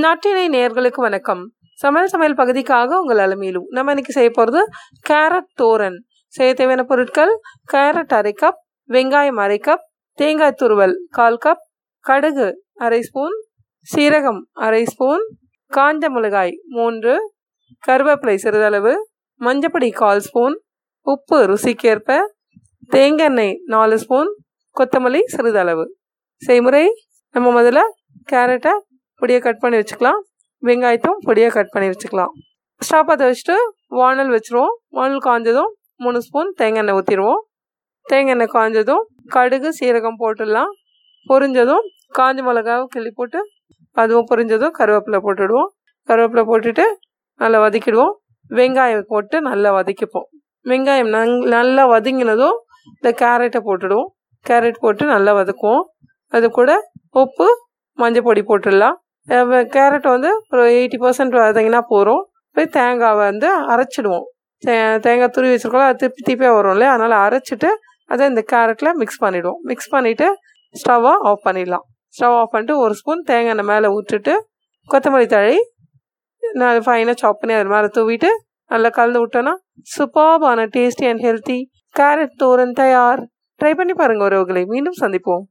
நாட்டினை நேர்களுக்கு வணக்கம். சமையல் சமையல் பகுதிக்காக உங்கள் அலமையிலும் நம்ம இன்னைக்கு செய்ய போகிறது கேரட் தோரன். செய்ய தேவையான பொருட்கள் கேரட் அரை கப் வெங்காயம் அரை கப் தேங்காய் துருவல் கால் கப் கடுகு அரை ஸ்பூன் சீரகம் அரை ஸ்பூன் காஞ்ச மிளகாய் மூன்று கருவேப்பிலை சிறிதளவு மஞ்சப்பொடி கால் ஸ்பூன் உப்பு ருசிக்கேற்ப தேங்காய் எண்ணெய் நாலு ஸ்பூன் கொத்தமல்லி சிறிதளவு. செய்முறை நம்ம முதல்ல கேரட்டை பொடியாக கட் பண்ணி வச்சுக்கலாம். வெங்காயத்தும் பொடியாக கட் பண்ணி வச்சுக்கலாம். ஸ்டவ் பற்ற வச்சுட்டு வானல் வச்சுருவோம். வானல் காஞ்சதும் மூணு ஸ்பூன் தேங்காய் எண்ணெய் ஊற்றிடுவோம் தேங்காய் எண்ணெய் காஞ்சதும் கடுகு சீரகம் போட்டுடலாம். பொரிஞ்சதும் காஞ்ச மிளகாவும் கிள்ளி போட்டு அதுவும் பொரிஞ்சதும் கருவேப்பிலை போட்டுடுவோம். கருவேப்பிலை போட்டுட்டு நல்லா வதக்கிடுவோம். வெங்காயம் போட்டு நல்லா வதக்கிப்போம். வெங்காயம் நங் நல்லா வதங்கினதும் இந்த கேரட்டை போட்டுடுவோம். கேரட் போட்டு நல்லா வதக்குவோம். அது கூட உப்பு மஞ்சள் பொடி போட்டுடலாம். கேரட் வந்து ஒரு எயிட்டி பர்சன்ட் வதங்கினா போகிறோம் போய் தேங்காவை வந்து அரைச்சிடுவோம். தே தேங்காய் துருவி வச்சுருக்கோம் அது திருப்பி திருப்பியாக வரும் இல்லையா? அதனால் அரைச்சிட்டு அதை இந்த கேரட்டில் மிக்ஸ் பண்ணிவிடுவோம் மிக்ஸ் பண்ணிவிட்டு ஸ்டவ்வை ஆஃப் பண்ணிடலாம். ஸ்டவ் ஆஃப் பண்ணிட்டு ஒரு ஸ்பூன் தேங்காய் எண்ணெய் மேலே விட்டுட்டு கொத்தமல்லி தழி நான் ஃபைனாக சாப் பண்ணி அது மேலே தூவிட்டு நல்லா கலந்து விட்டோன்னா சூப்பர்பான tasty and healthy carrot thoran தயார். ட்ரை பண்ணி பாருங்கள் உறவுகளை. மீண்டும் சந்திப்போம்.